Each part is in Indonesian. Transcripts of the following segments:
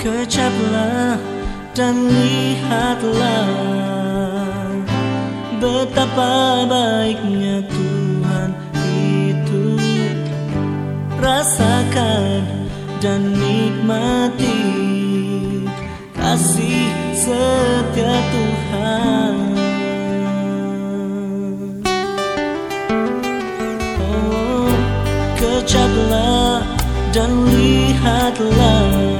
Kecaplah dan lihatlah Betapa baiknya Tuhan itu. Rasakan dan nikmati Kasih setia Tuhan. Oh, dan lihatlah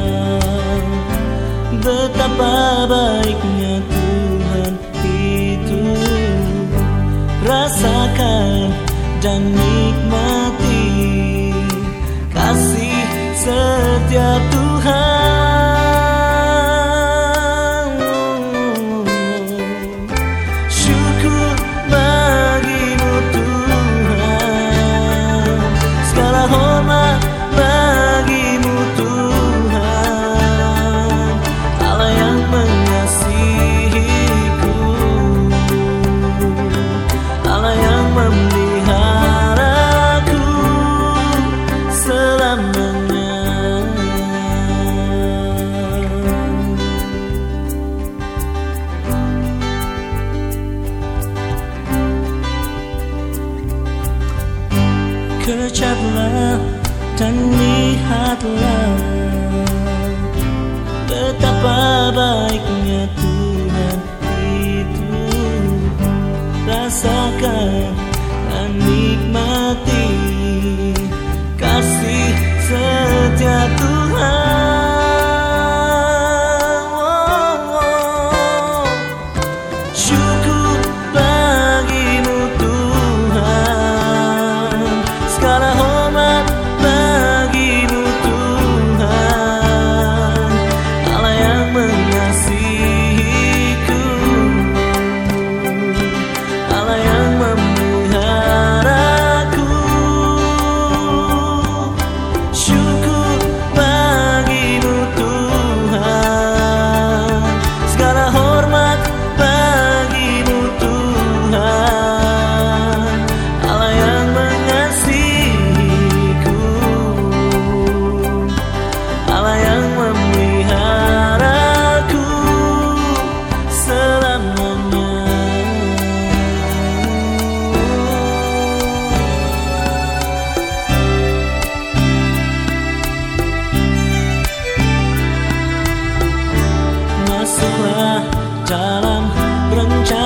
Betapa baiknya Tuhan itu. Rasakan dan nikmati Kasih setia Tuhan Kecaplah dan lihatlah Betapa baiknya Tuhan itu. Rasakan dan nikmati dalam rencana